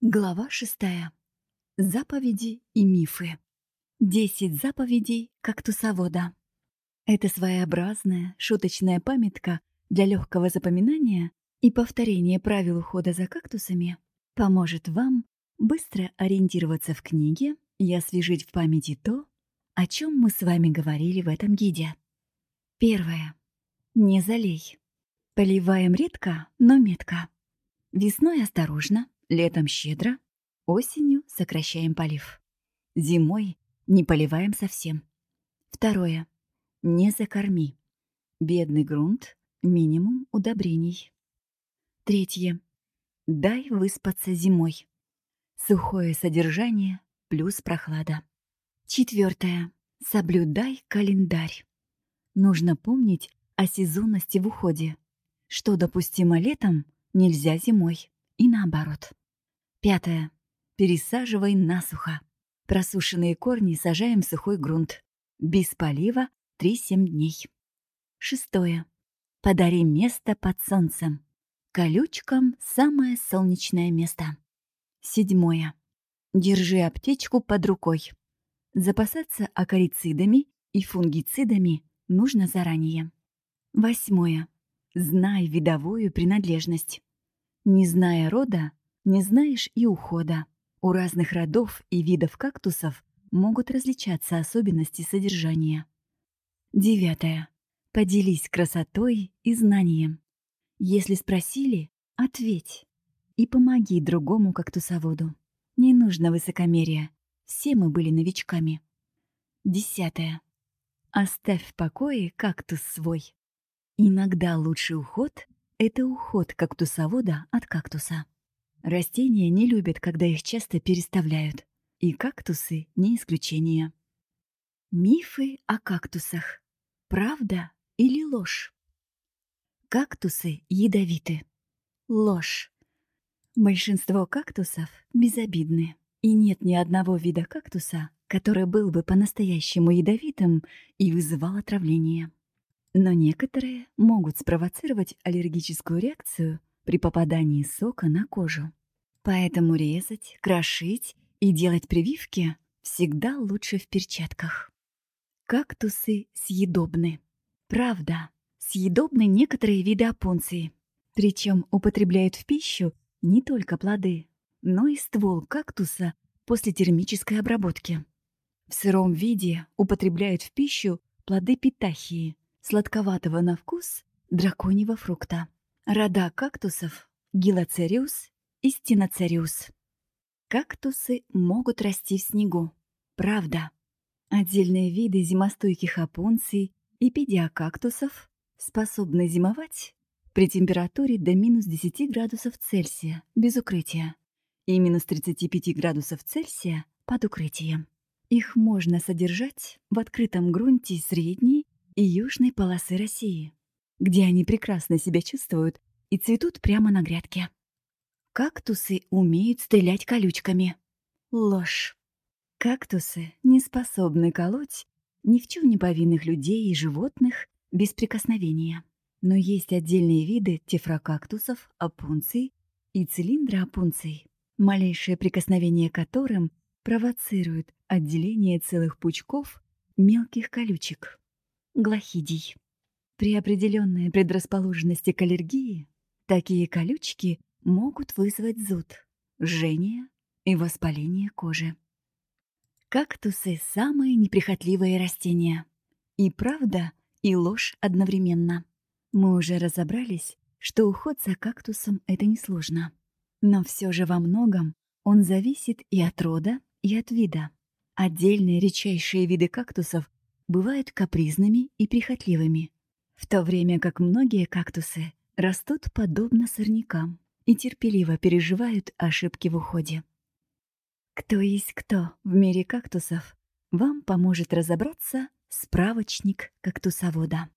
Глава шестая. Заповеди и мифы. Десять заповедей кактусовода. Это своеобразная шуточная памятка для легкого запоминания и повторения правил ухода за кактусами поможет вам быстро ориентироваться в книге и освежить в памяти то, о чем мы с вами говорили в этом гиде. Первое. Не залей. Поливаем редко, но метко. Весной осторожно, летом щедро, осенью сокращаем полив. Зимой не поливаем совсем. Второе. Не закорми. Бедный грунт, минимум удобрений. Третье. Дай выспаться зимой. Сухое содержание плюс прохлада. Четвертое. Соблюдай календарь. Нужно помнить о сезонности в уходе. Что допустимо летом, нельзя зимой. И наоборот. Пятое. Пересаживай насухо. Просушенные корни сажаем в сухой грунт. Без полива 3-7 дней. Шестое. Подари место под солнцем. Колючкам самое солнечное место. Седьмое. Держи аптечку под рукой. Запасаться акарицидами и фунгицидами нужно заранее. Восьмое. Знай видовую принадлежность. Не зная рода, не знаешь и ухода. У разных родов и видов кактусов могут различаться особенности содержания. Девятое. Поделись красотой и знанием. Если спросили, ответь. И помоги другому кактусоводу. Не нужно высокомерия. Все мы были новичками. Десятое. Оставь в покое кактус свой. Иногда лучший уход — это уход кактусовода от кактуса. Растения не любят, когда их часто переставляют. И кактусы не исключение. Мифы о кактусах. Правда или ложь? Кактусы ядовиты. Ложь. Большинство кактусов безобидны. И нет ни одного вида кактуса, который был бы по-настоящему ядовитым и вызывал отравление. Но некоторые могут спровоцировать аллергическую реакцию при попадании сока на кожу. Поэтому резать, крошить и делать прививки всегда лучше в перчатках. Кактусы съедобны. Правда, съедобны некоторые виды опунции. Причем употребляют в пищу не только плоды, но и ствол кактуса после термической обработки. В сыром виде употребляют в пищу плоды питахии, сладковатого на вкус драконьего фрукта. Рода кактусов – гилоцериус и стеноцериус. Кактусы могут расти в снегу. Правда. Отдельные виды зимостойких опунций и педиокактусов способны зимовать при температуре до минус 10 градусов Цельсия без укрытия и минус 35 градусов Цельсия под укрытием. Их можно содержать в открытом грунте средней и южной полосы России, где они прекрасно себя чувствуют и цветут прямо на грядке. Кактусы умеют стрелять колючками. Ложь. Кактусы не способны колоть ни в чем не повинных людей и животных без прикосновения. Но есть отдельные виды тефрокактусов, опунций и цилиндроопунций, малейшее прикосновение которым провоцирует отделение целых пучков мелких колючек глохидий. При определенной предрасположенности к аллергии такие колючки могут вызвать зуд, жжение и воспаление кожи. Кактусы – самые неприхотливые растения. И правда, и ложь одновременно. Мы уже разобрались, что уход за кактусом – это несложно. Но все же во многом он зависит и от рода, и от вида. Отдельные редчайшие виды кактусов бывают капризными и прихотливыми, в то время как многие кактусы растут подобно сорнякам и терпеливо переживают ошибки в уходе. Кто есть кто в мире кактусов, вам поможет разобраться справочник кактусовода.